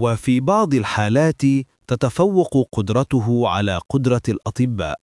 وفي بعض الحالات تتفوق قدرته على قدرة الأطباء.